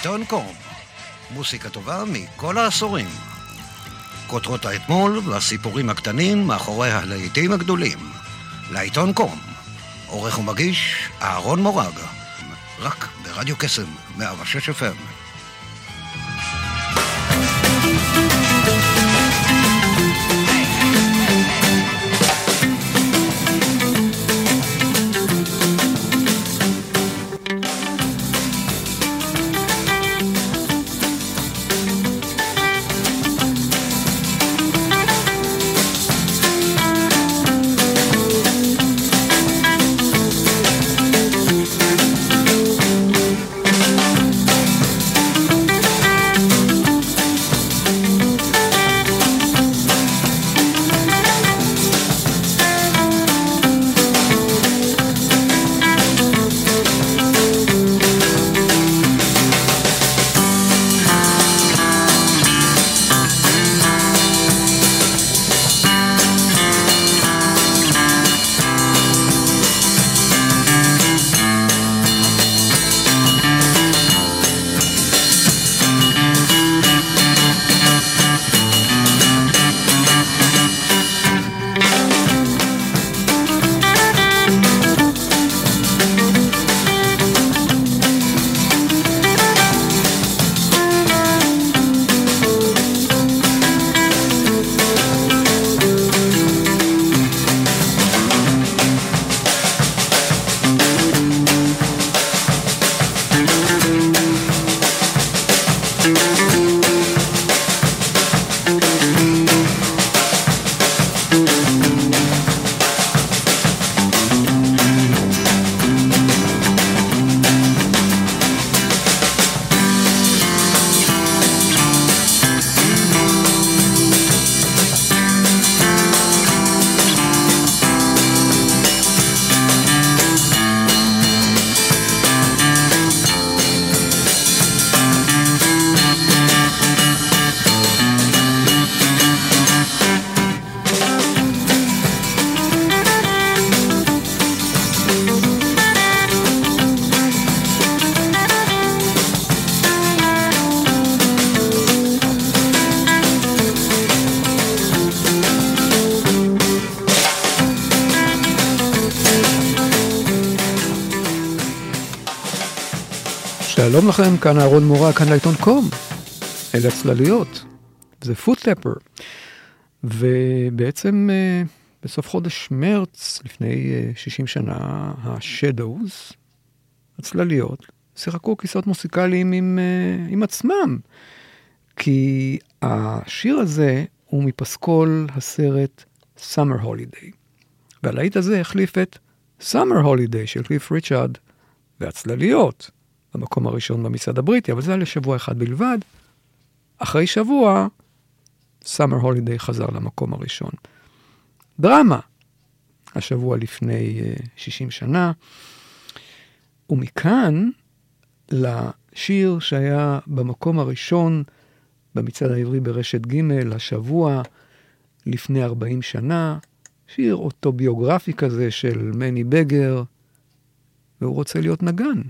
לעיתון קום, מוסיקה טובה מכל העשורים. כותרות האתמול והסיפורים הקטנים מאחורי הלהיטים הגדולים. לעיתון קום, עורך ומגיש אהרון מורג, רק ברדיו קסם, 106 FM. שלום לכם, כאן אהרון מורה, כאן לעיתון קום. אלה הצלליות, זה פוטטפר. ובעצם אה, בסוף חודש מרץ, לפני 60 אה, שנה, השדווז, הצלליות, שיחקו כיסאות מוסיקליים עם, אה, עם עצמם. כי השיר הזה הוא מפסקול הסרט Summer Holiday. והלהיט הזה החליף את Summer Holiday של קליף ריצ'ארד והצלליות. במקום הראשון במצעד הבריטי, אבל זה היה לשבוע אחד בלבד. אחרי שבוע, סאמר הולידיי חזר למקום הראשון. דרמה, השבוע לפני 60 אה, שנה, ומכאן לשיר שהיה במקום הראשון במצעד העברי ברשת ג' השבוע לפני 40 שנה, שיר אוטוביוגרפי כזה של מני בגר, והוא רוצה להיות נגן.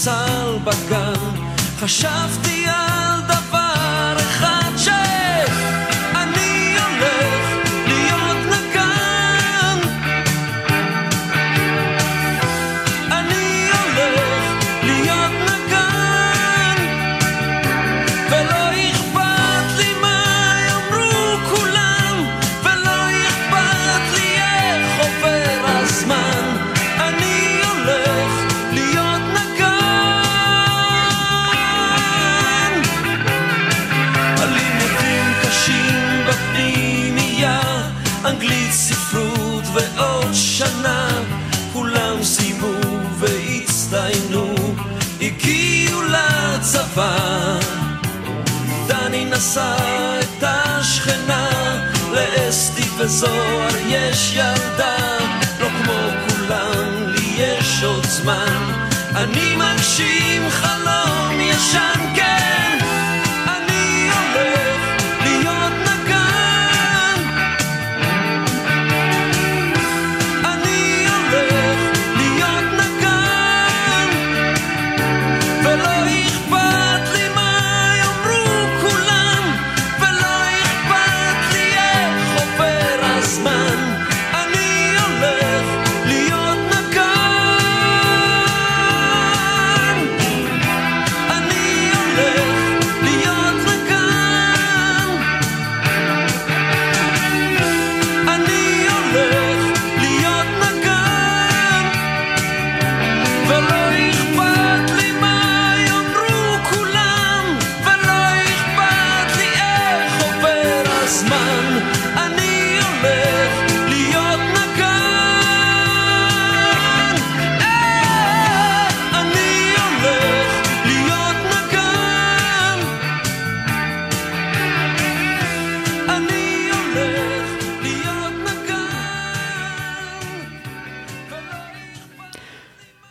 בספסל בגן, חשבתי על...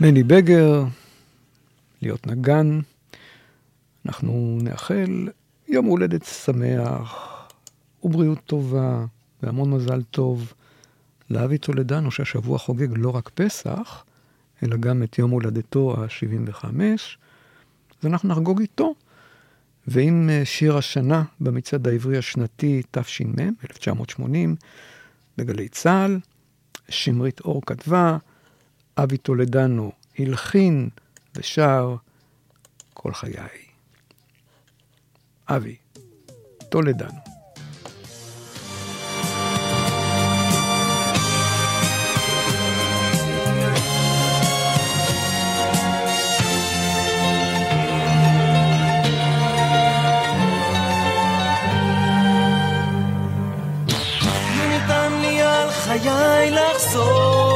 מני בגר, להיות נגן. אנחנו נאחל יום הולדת שמח ובריאות טובה והמון מזל טוב לאבי טולדנו, שהשבוע חוגג לא רק פסח, אלא גם את יום הולדתו ה-75, אז אנחנו נחגוג איתו. ועם אה, שיר השנה במצעד העברי השנתי תש"מ, 1980, בגלי צה"ל, שמרית אור כתבה, אבי טולדנו הלחין ושר כל חיי. אבי טולדנו. חיי לחזור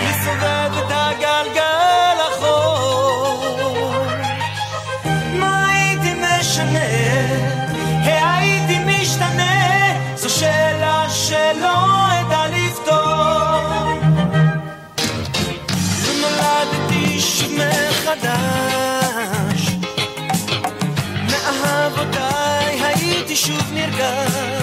היא סובבת הגלגל אחור. מה הייתי משנה? הייתי משתנה? זו שאלה שלא אדע לפתור. ונולדתי שוב מחדש, מאהבותיי הייתי שוב נרגש.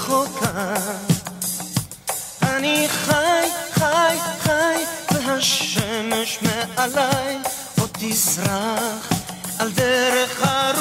רחוקה. אני חי, חי, חי, והשמש מעליי עוד תזרח על דרך ארוכה.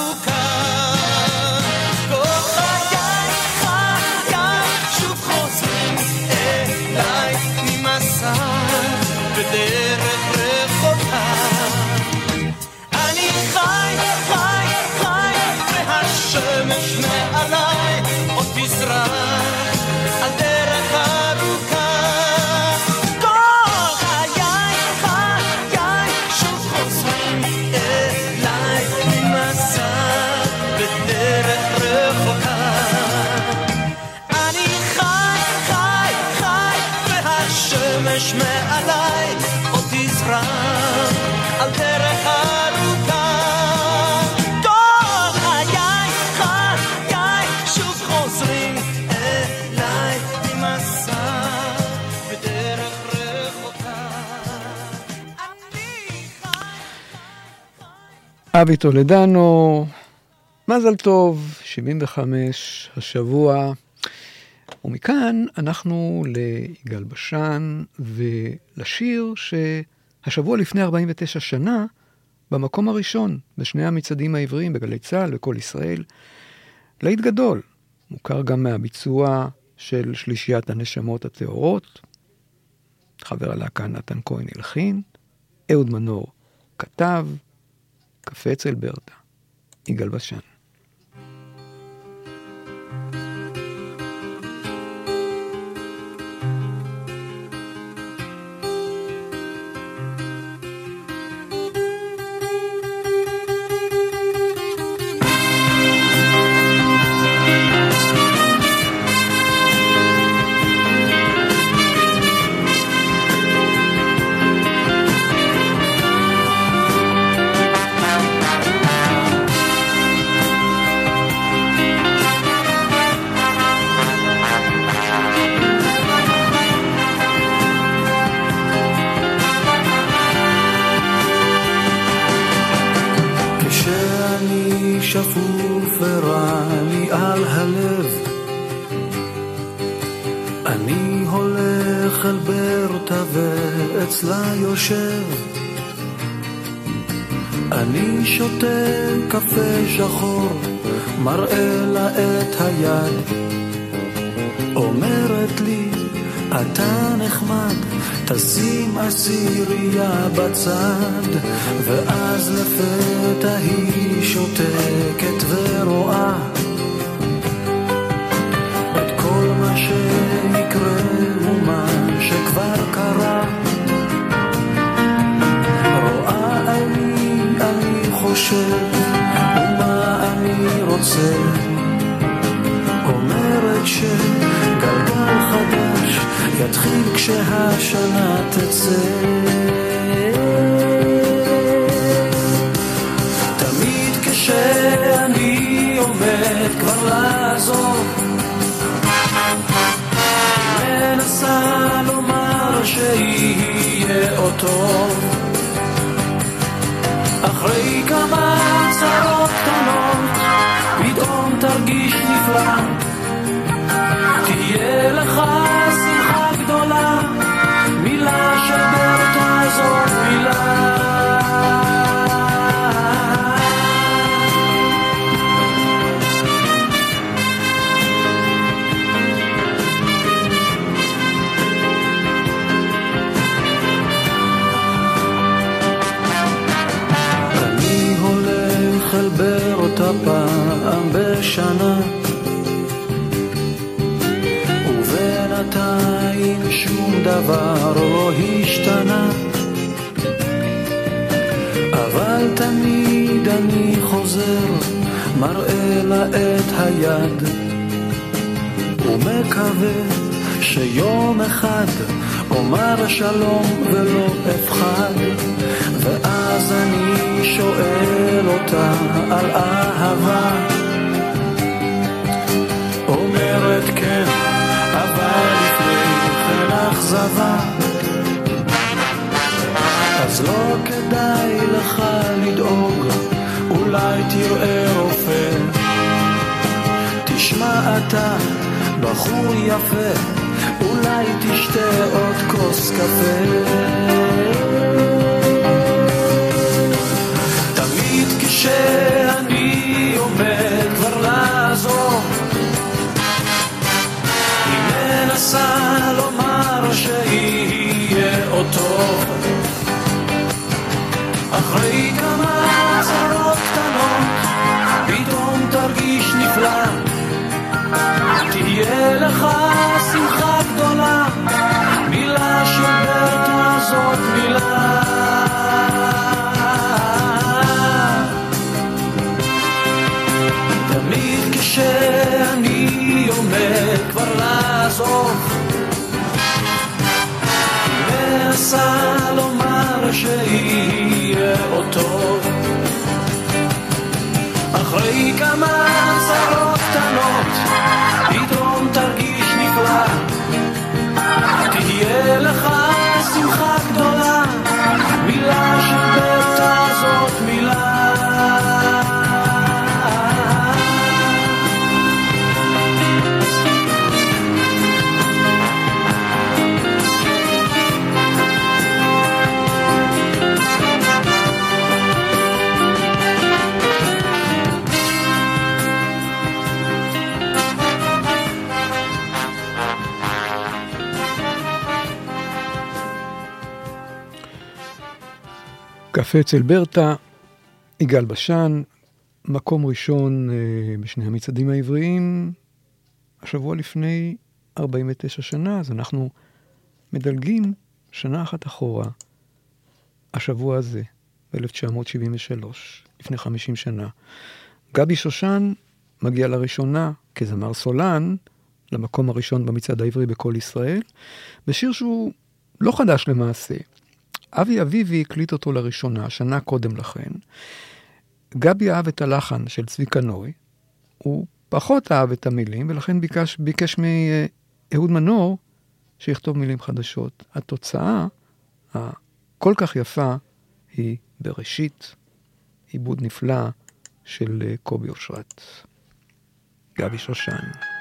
אבי טולדנו, מזל טוב, 75 השבוע. ומכאן אנחנו ליגאל בשן ולשיר שהשבוע לפני 49 שנה, במקום הראשון בשני המצעדים העבריים בגלי צה"ל וכל ישראל, להיט גדול, מוכר גם מהביצוע של שלישיית הנשמות הטהורות, חבר הלהקה נתן כהן הלחין, אהוד מנור כתב, קפה אצל ברטה, יגאל בשן. אומרת לי אתה נחמד תשים עשירייה בצד ואז לפתע היא שותקת ורואה. את כל מה שיקרה ומה שכבר קרה. רואה אני, אני חושב ומה אני רוצה אומרת שגלגל חדש יתחיל כשהשנה תצא. תמיד כשאני עומד כבר לעזוב, מנסה לומר שיהיה עוד טוב. אחרי כמה צרות קטנות, פתאום תרגיש נפלא. לך שמחה גדולה, מילה שברת הזאת מילה. אל באר פעם בשנה שום דבר לא השתנה. אבל תמיד אני חוזר, מראה לה את היד ומקווה שיום אחד אומר שלום ולא אפחד. ואז אני שואל אותה על אהבה אכזבה אז לא כדאי לך לדאוג, אולי תראה רופא. תשמע אתה, בחור יפה, אולי תשתה עוד כוס קפה. תמיד כשאני עומד כבר לעזוב, היא מנסה לומר טוב. אחרי כמה צרות קטנות, פתאום תרגיש נפלא. תהיה לך שמחה גדולה, מילה של ברטה זאת מילה. תמיד כשאני עומד כבר לעזוב, מנסה לומר שיהיה טוב. אחרי כמה צרות קטנות, קפה אצל ברטה, יגאל בשן, מקום ראשון אה, בשני המצעדים העבריים, השבוע לפני 49 שנה, אז אנחנו מדלגים שנה אחת אחורה, השבוע הזה, ב-1973, לפני 50 שנה. גבי שושן מגיע לראשונה כזמר סולן למקום הראשון במצעד העברי בכל ישראל, בשיר שהוא לא חדש למעשה. אבי אביבי הקליט אותו לראשונה, שנה קודם לכן. גבי אהב את הלחן של צביקה נוי, הוא פחות אהב את המילים, ולכן ביקש, ביקש מאהוד מנור שיכתוב מילים חדשות. התוצאה הכל כך יפה היא בראשית, עיבוד נפלא של קובי אושרת. גבי שושן.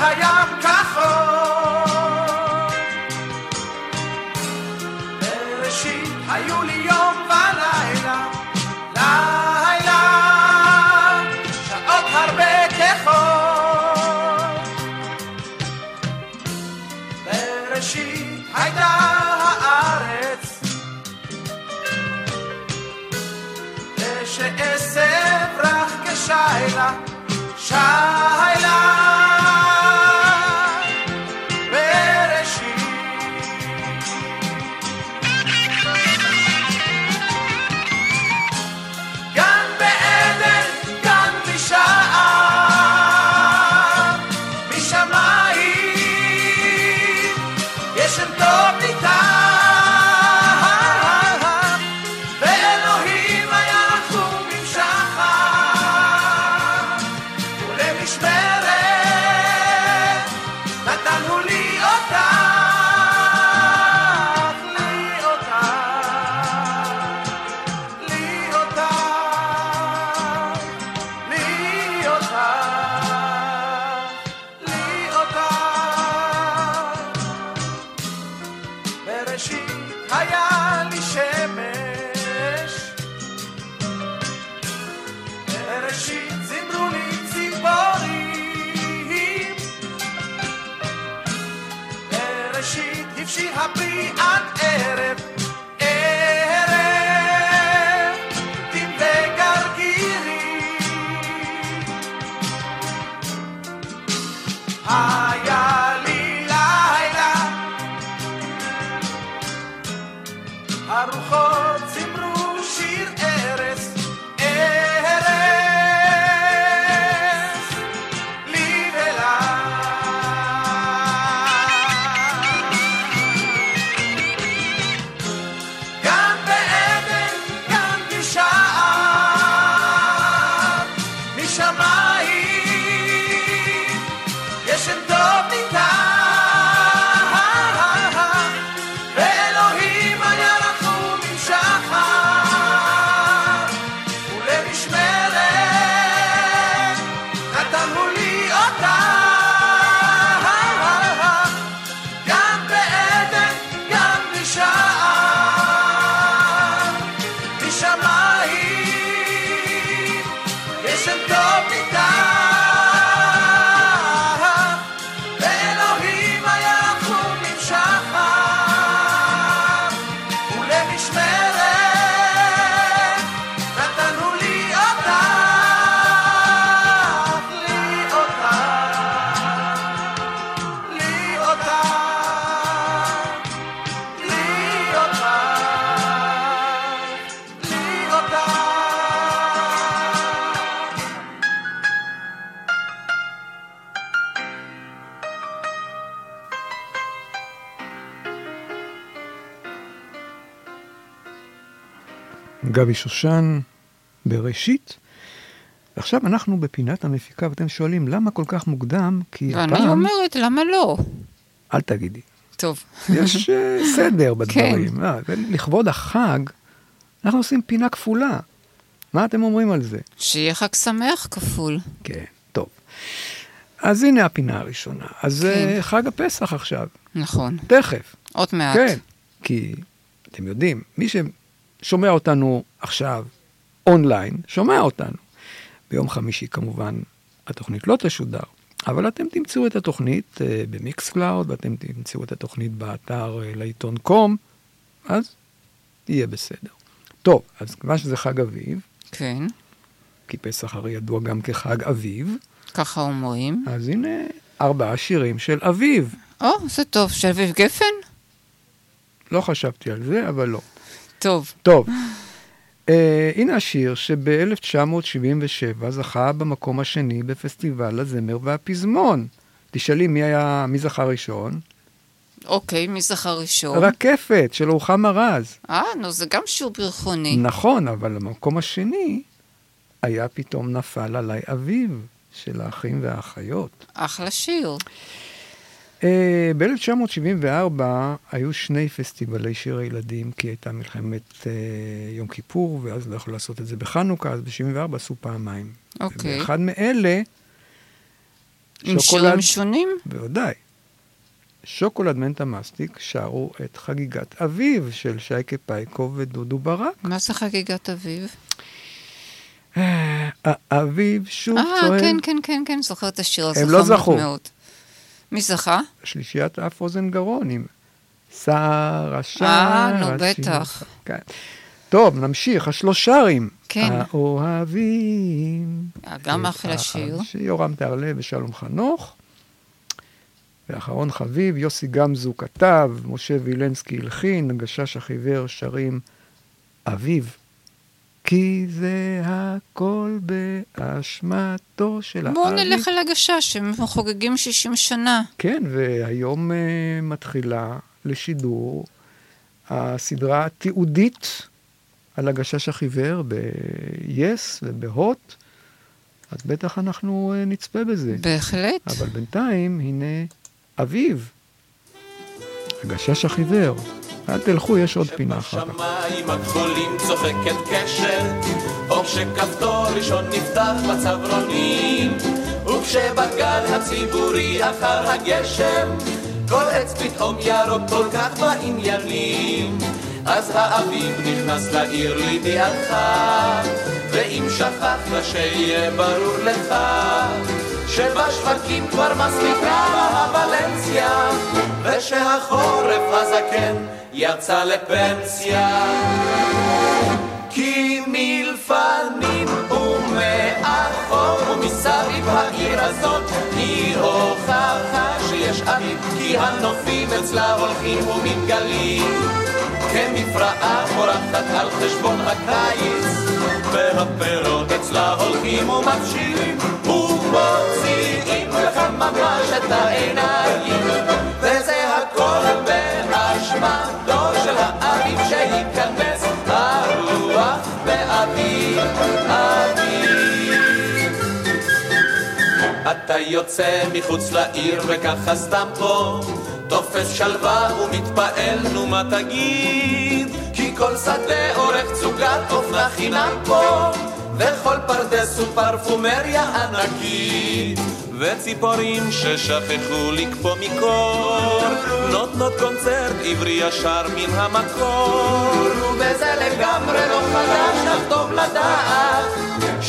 היה גבי שושן בראשית. עכשיו אנחנו בפינת המפיקה, ואתם שואלים, למה כל כך מוקדם? כי ואני הפעם... אומרת, למה לא? אל תגידי. טוב. יש אה, סדר בדברים. כן. לכבוד החג, אנחנו עושים פינה כפולה. מה אתם אומרים על זה? שיהיה חג שמח כפול. כן, טוב. אז הנה הפינה הראשונה. אז כן. אה, חג הפסח עכשיו, נכון. תכף. עוד מעט. כן, כי אתם יודעים, מי ששומע אותנו עכשיו אונליין, שומע אותנו. ביום חמישי כמובן התוכנית לא תשודר, אבל אתם תמצאו את התוכנית אה, ב Mixcloud, ואתם תמצאו את התוכנית באתר אה, להיטון קום, אז יהיה בסדר. טוב, אז כיוון שזה חג אביב, כן, כי פסח הרי ידוע גם כחג אביב, ככה אומרים. אז הנה ארבעה שירים של אביב. או, זה טוב. של אביב גפן? לא חשבתי על זה, אבל לא. טוב. טוב, uh, הנה השיר שב-1977 זכה במקום השני בפסטיבל הזמר והפזמון. תשאלי מי היה, מי זכה ראשון? אוקיי, מי זכה ראשון? רקפת של רוחמה רז. אה, נו, זה גם שיר ברכוני. נכון, אבל המקום השני היה פתאום נפל עליי אביב של האחים והאחיות. אחלה שיר. Uh, ב-1974 היו שני פסטיבלי שירי ילדים, כי הייתה מלחמת uh, יום כיפור, ואז לא יכלו לעשות את זה בחנוכה, אז ב-74 עשו פעמיים. אוקיי. ובאחד מאלה, עם שירים שונים? בוודאי. שוקולד מנטה מסטיק שרו את חגיגת אביב של שייקה פייקוב ודודו ברק. מה זה חגיגת אביב? אה, האביב שוב אה, צועד. כן, כן, כן, כן, זוכרת את השיר הזה. הם לא זכו. מי זכה? שלישיית אף אוזן גרון עם שר השער. אה, נו. בטח. כן. טוב, נמשיך, השלושרים. כן. האוהבים. אה, גם אחלה שיר. שיורם תהרלב ושלום חנוך. ואחרון חביב, יוסי גמזו כתב, משה וילנסקי הלחין, הגשש החיוור שרים אביב. כי זה הכל באשמתו של האביב. בואו נלך על הגשש, הם חוגגים 60 שנה. כן, והיום uh, מתחילה לשידור הסדרה התיעודית על הגשש החיוור ב-yes ובהוט, אז בטח אנחנו uh, נצפה בזה. בהחלט. אבל בינתיים, הנה אביב, הגשש החיוור. אל תלכו, יש עוד פינה אחר כך. בשמיים הגדולים צוחקת קשת, או כשכפתור ראשון נפתח בצברונים, וכשבגן הציבורי אחר הגשם, כל עץ פתאום ירוק כל כך בעניינים. אז האביב נכנס לעיר לידיעתך, ואם שכחת שיהיה ברור לך, שבשווקים כבר מספיקה הוולנסיה, ושהחורף הזקן יצא לפנסיה. כי מלפנים ומאחור ומסביב העיר הזאת היא הוכחה שיש אביב, כי הנופים אצלה הולכים ומתגלים. כמפרעה פורחת על חשבון הקיץ, והפירות אצלה הולכים ומבשילים, ומוציאים לך ממש את העיניים, אתה יוצא מחוץ לעיר וככה סתם פה תופס שלווה ומתפעל, נו מה תגיד? כי כל שדה עורך צוגת אופנה חינם פה וכל פרדס הוא פרפומריה ענקית. וציפורים ששכחו לקפוא מקור נותנות קונצרט עברי ישר מן המקור. וזה לגמרי לא חדש, טוב לדעת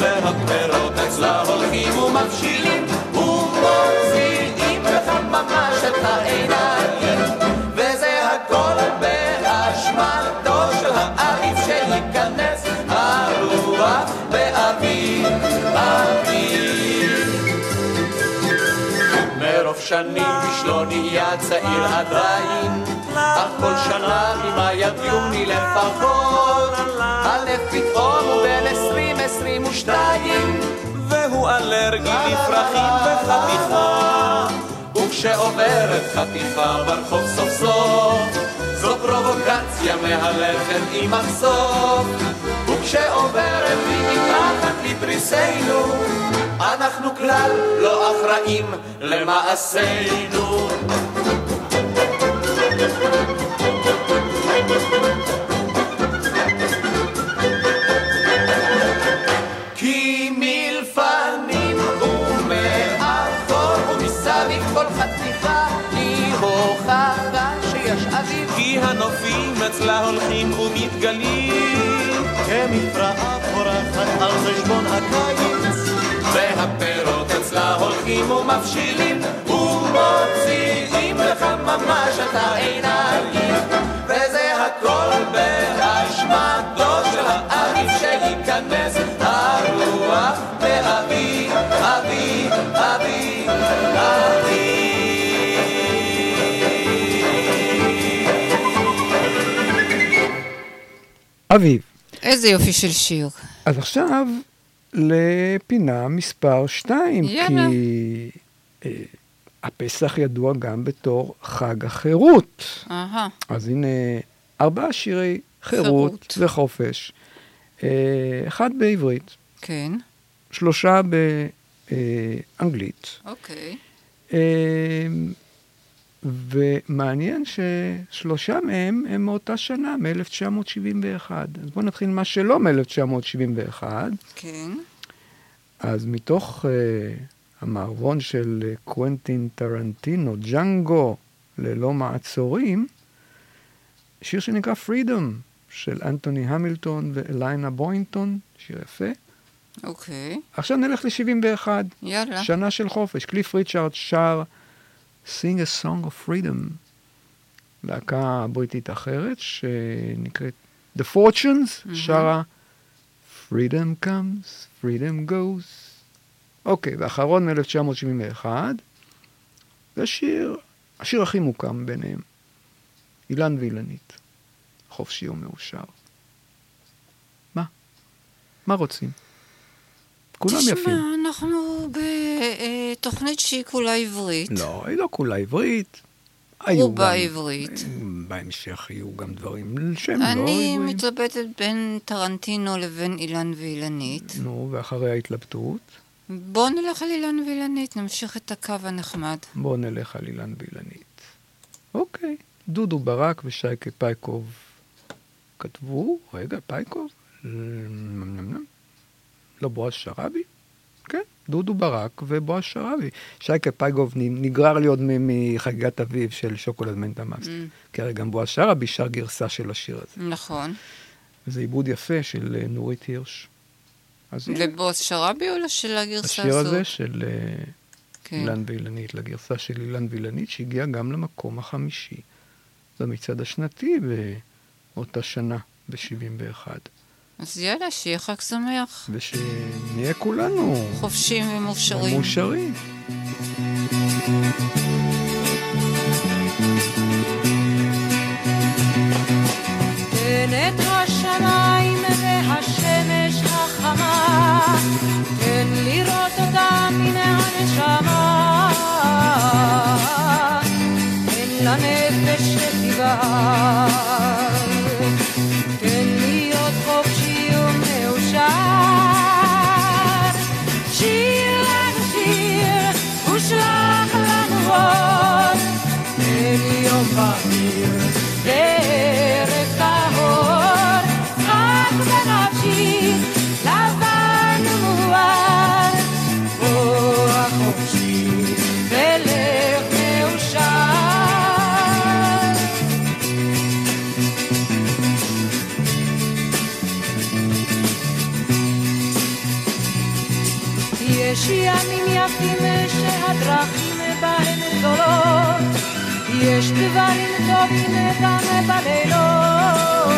והפירות אצלה הולכים ומבשילים ומוציאים לך ממש את העיניים וזה הכל באשמתו של האביב שייכנס הרוח באביב, אביב. מרוב שנים איש נהיה צעיר עדיין, אך כל שנה ממאי עד יוני לפחות, הלב פתאום הוא בן עשרים ושתיים, והוא אלרגי לפרחים וחתיכה. וכשעוברת חתיכה ברחוב סוף סוף, זו פרובוקציה מהלכת עם מחשוף. וכשעוברת היא מתחת לפריסנו, אנחנו כלל לא אחראים למעשינו. כי אצלה הולכים ומתגלים כמפרעה פורחת על חשבון הקיץ. והפירות אצלה הולכים ומבשילים ומוציאים לך ממש את העיניים. וזה הכל באשמתו אביב. איזה יופי של שיר. אז עכשיו לפינה מספר 2, יאללה. כי אה, הפסח ידוע גם בתור חג החירות. אהה, אז הנה ארבעה שירי חירות, חירות. וחופש. אה, אחד בעברית, כן, שלושה באנגלית. אוקיי. אה, ומעניין ששלושה מהם הם מאותה שנה, מ-1971. אז בואו נתחיל מה שלא מ-1971. כן. אז מתוך uh, המערבון של uh, קוונטין טרנטינו, ג'אנגו ללא מעצורים, שיר שנקרא Freedom של אנטוני המילטון ואליינה בוינטון, שיר יפה. אוקיי. עכשיו נלך ל-71, יאללה. שנה של חופש. קליף ריצ'ארד שר Sing a Song of Freedom, להקה בריטית אחרת שנקראת The Fortunes, שרה Freedom comes, freedom goes. אוקיי, ואחרון מ-1971, זה שיר, השיר הכי מוקם ביניהם, אילן ואילנית, חופשי ומאושר. מה? מה רוצים? כולם יפים. תשמע, אנחנו בתוכנית שהיא כולה עברית. לא, היא לא כולה עברית. רובה עברית. בהמשך יהיו גם דברים שהם לא אני עבריים. מתלבטת בין טרנטינו לבין אילן ואילנית. נו, ואחרי ההתלבטות, בואו נלך על אילן ואילנית, נמשיך את הקו הנחמד. בואו נלך על אילן ואילנית. אוקיי, דודו ברק ושייקה פייקוב כתבו, רגע, פייקוב? לא בועז שראבי? כן, דודו ברק ובועז שראבי. שייקה פייקוב נגרר לי עוד מחגיגת אביב של שוקולד מנטה מסטיק. כי הרי גם בועז שראבי שר גרסה של השיר הזה. נכון. וזה עיבוד יפה של אה, נורית הירש. ובועז שראבי עולה של הגרסה השיר הזאת? הזה של אה, כן. אילן ואילנית, לגרסה של אילן ואילנית, שהגיעה גם למקום החמישי במצעד השנתי באותה שנה, ב-71. אז יאללה, שיהיה חג שמח. ושנהיה כולנו חופשיים ומאושרים. מאושרים. תן את השמיים והשמש החמה, תן לראות אותה מן הנשמה. תן לנפש שתבער, יפים שהדרכים בהם גדולות, יש דברים טובים גם בלילות,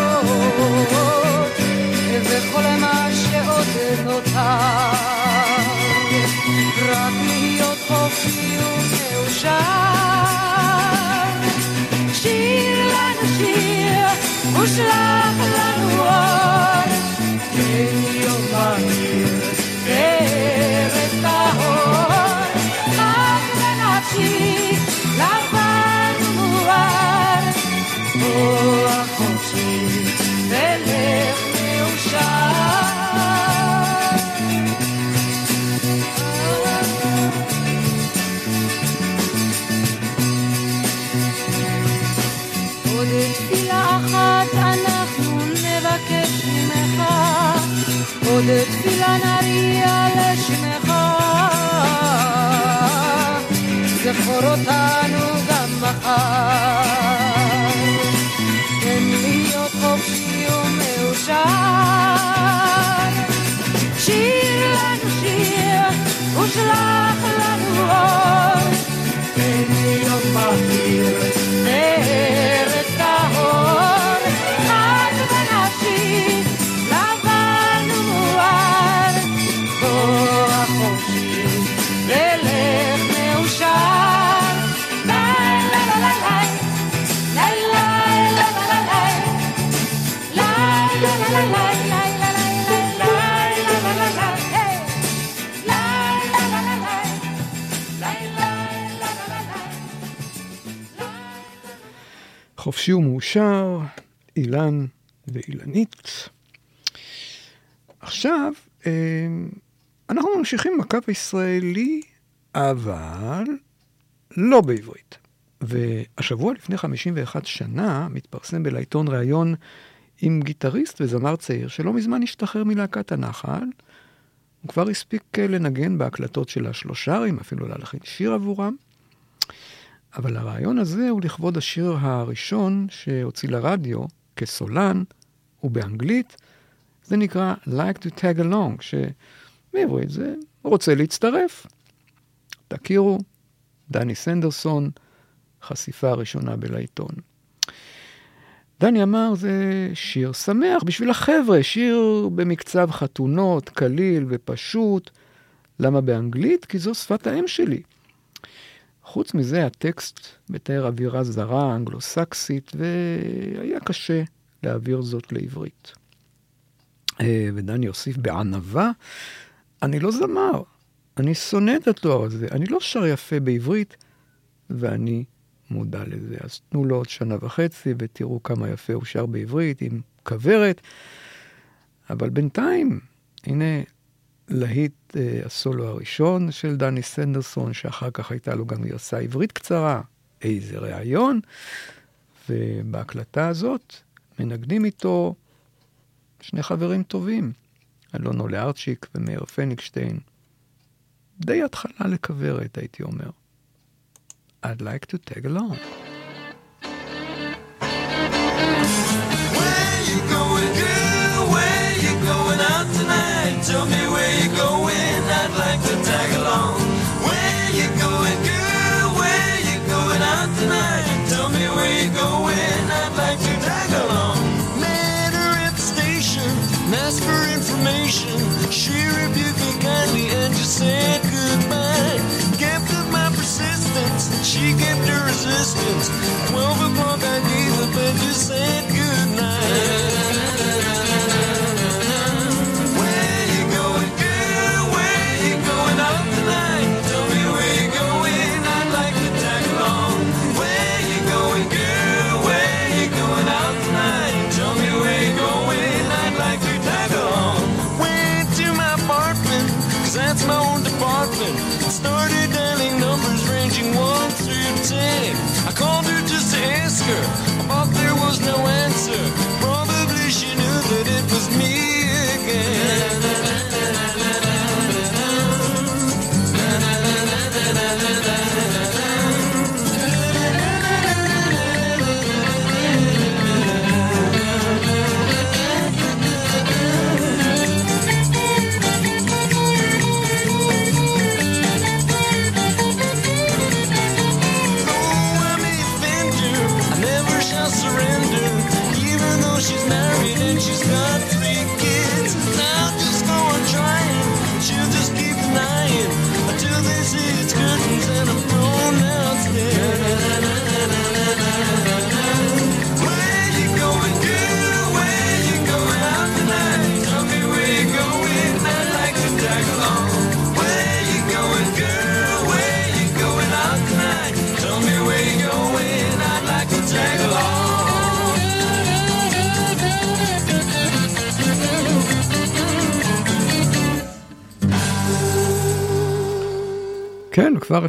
וכל מה שעוד נותר, רק להיות חופשי ומאושר. שיר לנו שיר ושלח לנו אור, עוד תפילה נריע לשמך. זכור אותנו גם מחר, תן להיות חופשי ומאושר. שיר לנו שיר ושלח לנו אור, תן להיות בהיר וארץ חופשי ומאושר, אילן ואילנית. עכשיו, אה, אנחנו ממשיכים בקו הישראלי, אבל לא בעברית. והשבוע לפני 51 שנה מתפרסם בלעיתון ראיון עם גיטריסט וזמר צעיר שלא מזמן השתחרר מלהקת הנחל. הוא כבר הספיק אה, לנגן בהקלטות של השלושרים, אפילו להלחין שיר עבורם. אבל הרעיון הזה הוא לכבוד השיר הראשון שהוציא לרדיו כסולן, ובאנגלית זה נקרא Like to Tag Along, שבעברית זה רוצה להצטרף. תכירו, דני סנדרסון, חשיפה ראשונה בלעיתון. דני אמר, זה שיר שמח בשביל החבר'ה, שיר במקצב חתונות, קליל ופשוט. למה באנגלית? כי זו שפת האם שלי. חוץ מזה, הטקסט מתאר אווירה זרה, אנגלו-סקסית, והיה קשה להעביר זאת לעברית. אה, ודני הוסיף בענווה, אני לא זמר, אני שונא את התואר הזה, אני לא שר יפה בעברית, ואני מודע לזה. אז תנו לו עוד שנה וחצי ותראו כמה יפה הוא שר בעברית עם כוורת. אבל בינתיים, הנה להיט אה, הסולו הראשון של דני סנדרסון, שאחר כך הייתה לו גם גרסה עברית קצרה, איזה ראיון. ובהקלטה הזאת מנגנים איתו שני חברים טובים, אלונו לארצ'יק ומאיר פניגשטיין. די התחלה לכוורת, הייתי אומר. I'd like to tag along. Where you going, girl? Where you going out tonight? Tell me said goodbye. Kept up my persistence, she kept her resistance. Twelve o'clock I gave up and just said goodnight.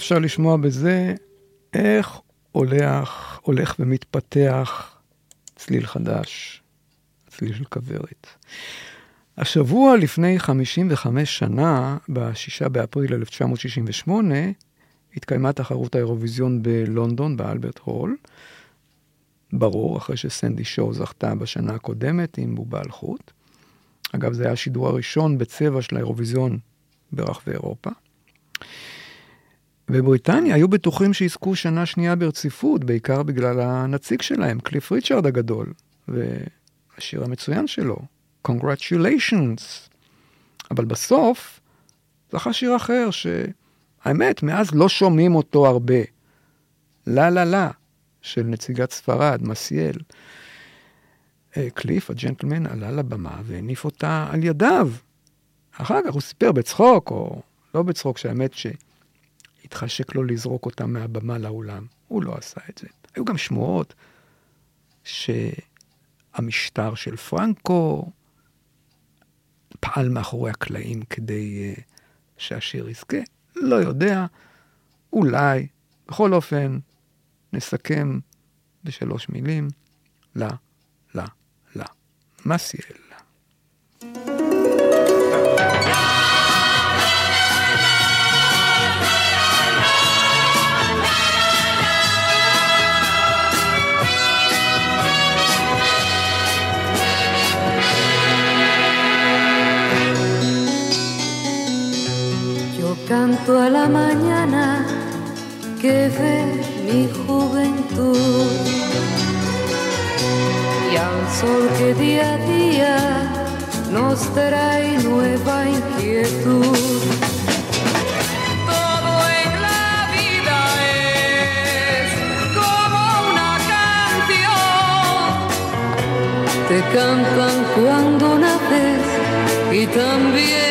אפשר לשמוע בזה איך הולך, הולך ומתפתח צליל חדש, צליל של כוורת. השבוע לפני 55 שנה, ב-6 באפריל 1968, התקיימה תחרות האירוויזיון בלונדון, באלברט הול. ברור, אחרי שסנדי שואו זכתה בשנה הקודמת עם בובה על חוט. אגב, זה היה השידור הראשון בצבע של האירוויזיון ברחבי אירופה. בבריטניה היו בטוחים שיזכו שנה שנייה ברציפות, בעיקר בגלל הנציג שלהם, קליף ריצ'רד הגדול, והשיר המצוין שלו, Congratulations. אבל בסוף זכה שיר אחר, שהאמת, מאז לא שומעים אותו הרבה. לה לה לה, של נציגת ספרד, מסיאל. אה, קליף, הג'נטלמן, עלה לבמה והניף אותה על ידיו. אחר כך הוא סיפר בצחוק, או לא בצחוק, שהאמת ש... התחשק לו לזרוק אותם מהבמה לאולם. הוא לא עשה את זה. היו גם שמועות שהמשטר של פרנקו פעל מאחורי הקלעים כדי uh, שהשיר יזכה. לא יודע, אולי. בכל אופן, נסכם בשלוש מילים. לה, לה, לה. מסיאל. Canto a la mañana que ve mi juventud y al sol que día a día nos trae nueva inquietud. Todo en la vida es como una canción. Te cantan cuando naces y también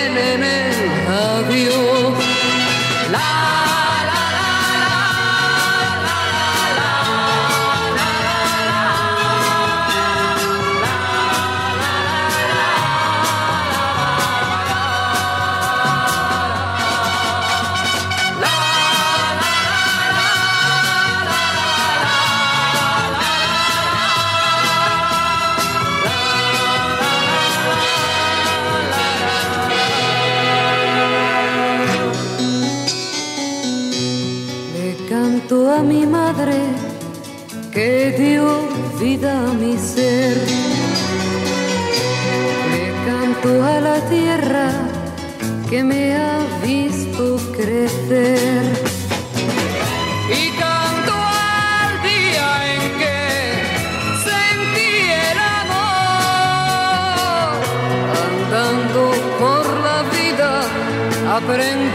aprender.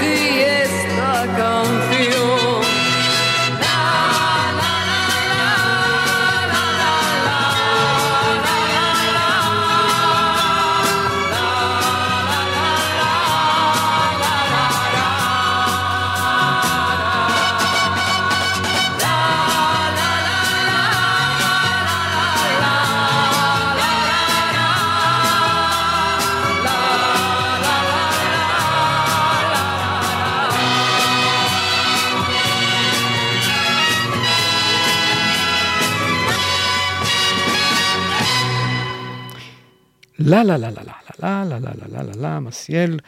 לה לה לה לה לה לה לה לה לה לה לה לה מסיאל,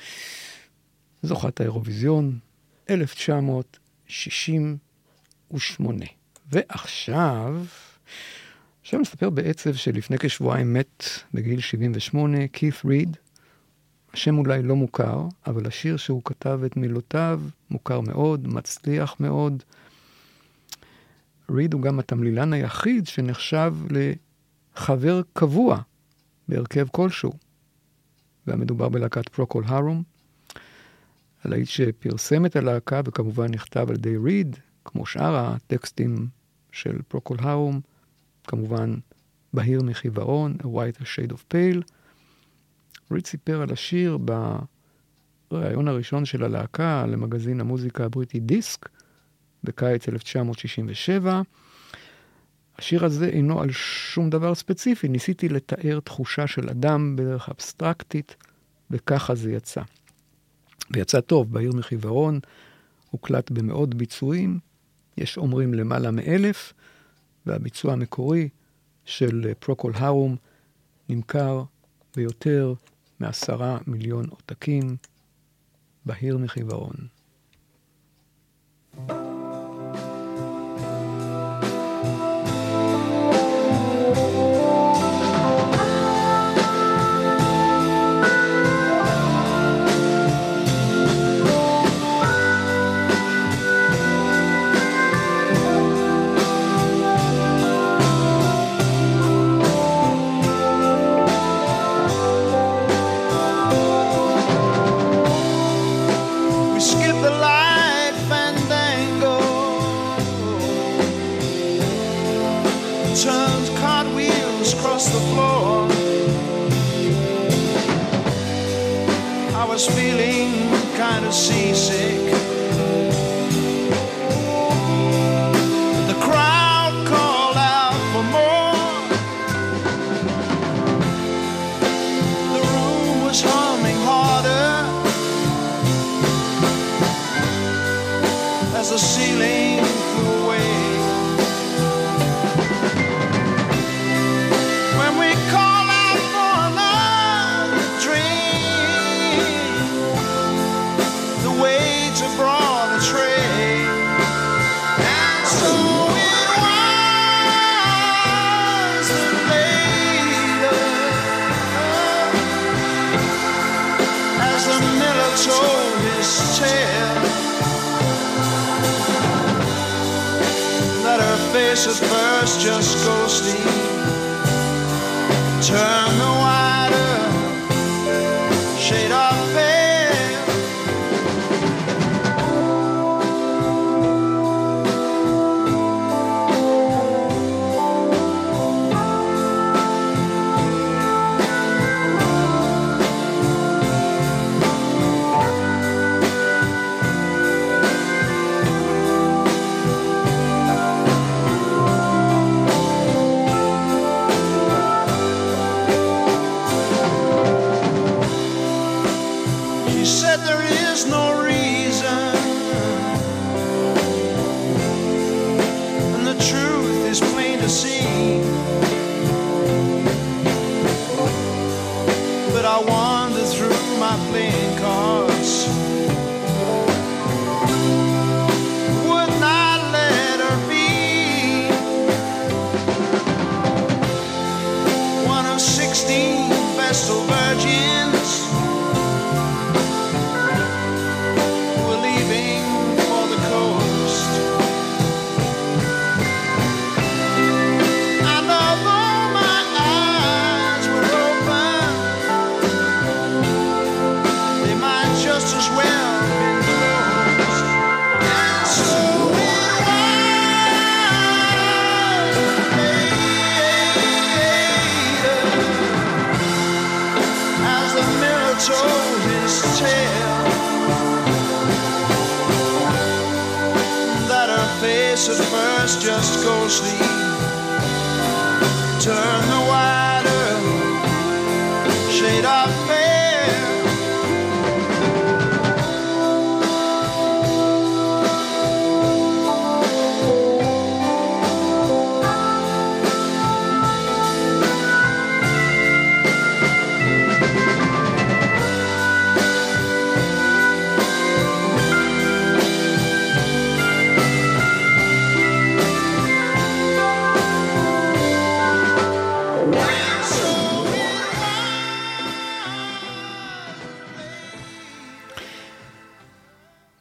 זוכת האירוויזיון, 1968. ועכשיו, עכשיו נספר בעצב שלפני כשבועיים מת בגיל 78 כית' ריד. השם אולי לא מוכר, אבל השיר שהוא כתב את מילותיו מוכר מאוד, מצליח מאוד. ריד הוא גם התמלילן היחיד שנחשב לחבר קבוע בהרכב כלשהו. והמדובר בלהקת פרוקול הרום. הלהיט שפרסם את הלהקה וכמובן נכתב על ידי ריד, כמו שאר הטקסטים של פרוקול הרום, כמובן בהיר מחיוורון, A Whiter Shade of Pale. ריד סיפר על השיר בריאיון הראשון של הלהקה למגזין המוזיקה הבריטי דיסק בקיץ 1967. השיר הזה אינו על שום דבר ספציפי, ניסיתי לתאר תחושה של אדם בדרך אבסטרקטית, וככה זה יצא. ויצא טוב, בעיר מחיוורון, הוקלט במאות ביצועים, יש אומרים למעלה מאלף, והביצוע המקורי של פרוקול הרום נמכר ביותר מעשרה מיליון עותקים, בהיר מחיוורון. We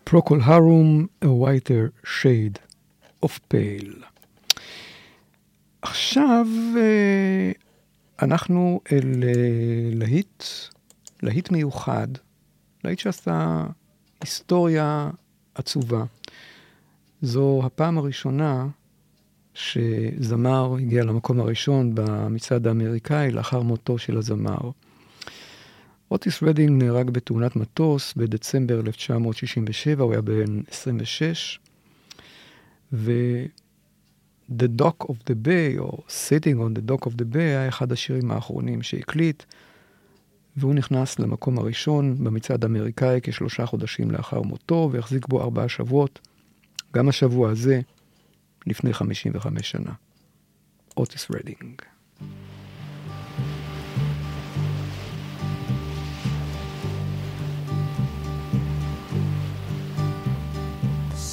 Procol Harum, A Whiter Shade of Pale. עכשיו אה, אנחנו אל אה, להיט, להיט מיוחד, להיט שעשה היסטוריה עצובה. זו הפעם הראשונה שזמר הגיע למקום הראשון במצעד האמריקאי לאחר מותו של הזמר. אוטיס רדינג נהרג בתאונת מטוס בדצמבר 1967, הוא היה בן 26, ו-The Dock of the Bay, או Sitting on the Dock of the Bay, היה אחד השירים האחרונים שהקליט, והוא נכנס למקום הראשון במצעד האמריקאי כשלושה חודשים לאחר מותו, והחזיק בו ארבעה שבועות, גם השבוע הזה, לפני 55 שנה. אוטיס רדינג.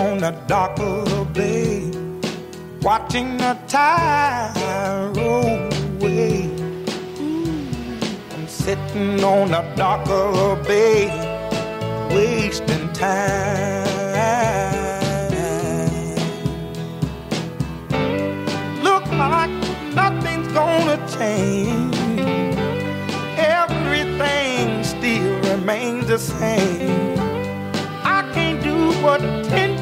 on the dock of the bay, watching the tide roll away. I'm sitting on the dock of the bay, wasting time. Look like nothing's gonna change. Everything still remains the same.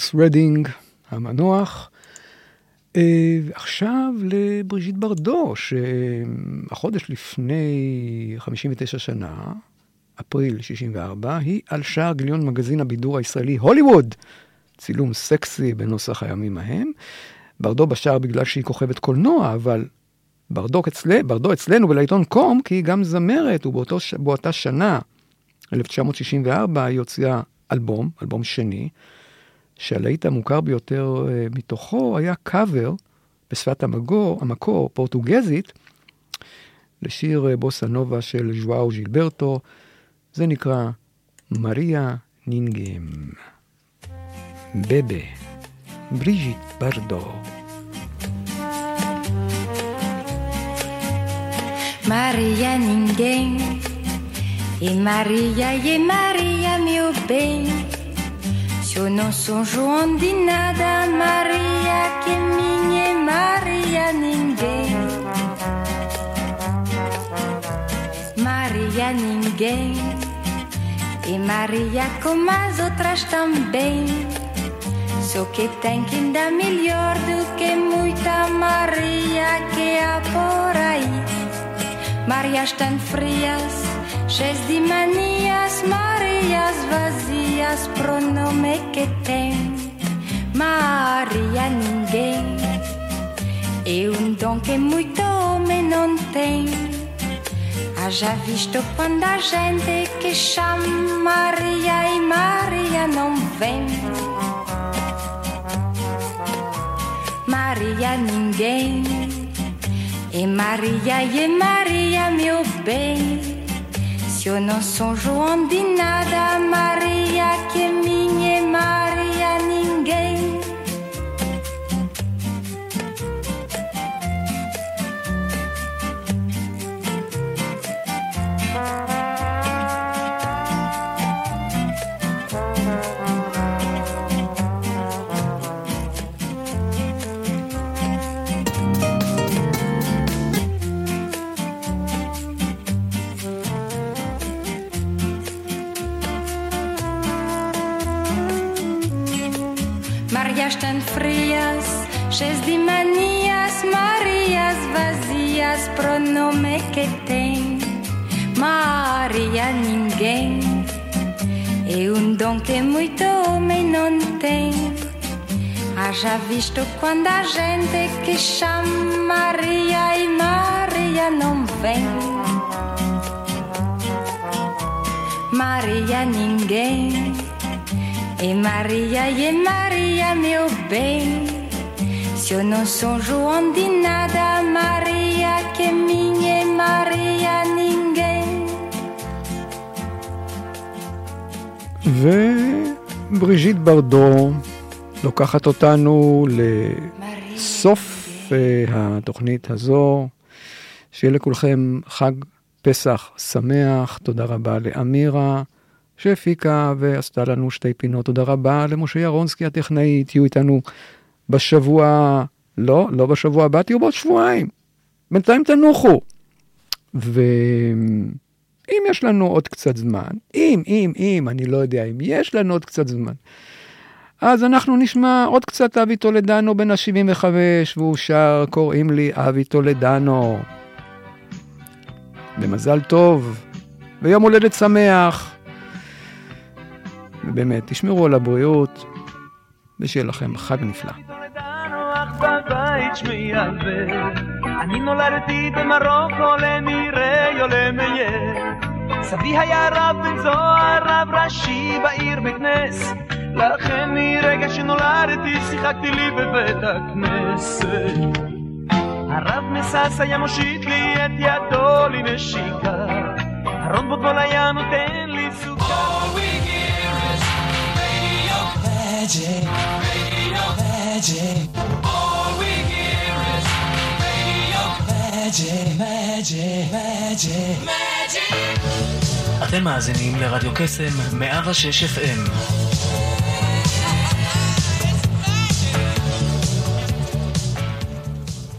אוטיס רדינג, המנוח. אה, עכשיו לבריז'יט ברדו, שהחודש לפני 59 שנה, אפריל 64, היא על שער גיליון מגזין הבידור הישראלי הוליווד, צילום סקסי בנוסח הימים ההם. ברדו בשער בגלל שהיא כוכבת קולנוע, אבל ברדו, אצל... ברדו אצלנו בלהיטון קום, כי היא גם זמרת, ובאותה שנה, 1964, היא הוציאה אלבום, אלבום שני, שהלהיט המוכר ביותר אה, מתוכו היה קאבר בשפת המקור, המקור, פורטוגזית, לשיר אה, בוסה נובה של ז'ואאו ז'ילברטו, זה נקרא מריה נינגם. בבה, בריז'יט ברדו. Maria ninguém E Maria, e Maria meu bem eu não sou João de nada Maria que é minha e Maria ninguém. Maria ninguém. E Maria como as outras também. Só que tem que dar melhor do que muita Maria que aí Marias tão frias, cheias de manias, Marias vazias, pronome que tem. Maria ninguém, é um dom que muito homem não tem. Haja visto quando a gente que chama Maria e Maria não vem. Maria ninguém. E Maria, e Maria, meu bem. Se eu não sou João de nada, Maria, que é cheias de manias, Marias vazias, pronome que tem. Maria ninguém, é um dom que muito homem não tem. Haja visto quando a gente que chama Maria e Maria não vem. Maria ninguém. E Maria, e Maria, meu bem. Eu não sou João de nada, Maria, que é minha Maria, ninguém. ובריז'יט ברדו לוקחת אותנו לסוף אה, התוכנית הזו. שיהיה לכולכם חג פסח שמח, תודה רבה לאמירה. שהפיקה ועשתה לנו שתי פינות. תודה רבה למשה ירונסקי הטכנאי, תהיו איתנו בשבוע, לא, לא בשבוע הבא, תהיו בעוד שבועיים. בינתיים תנוחו. ואם יש לנו עוד קצת זמן, אם, אם, אם, אני לא יודע אם יש לנו עוד קצת זמן, אז אנחנו נשמע עוד קצת אבי טולדנו בן ה-75, והוא שר, קוראים לי אבי טולדנו. במזל טוב, ויום הולדת שמח. ובאמת, תשמרו על הבריאות, ושיהיה לכם חג נפלא. בבית שמי עבר אני נולדתי במרוקו למירי או למיה סבי היה רב בן זוהר, רב ראשי בעיר בכנס לכן מרגע שנולדתי שיחקתי לי בבית הכנסת הרב מסס היה מושיט לי את ידו לנשיקה ארון בוטבול היה נותן לי סוכר magic, magic, magic, magic, magic. אתם מאזינים לרדיו קסם 106 FM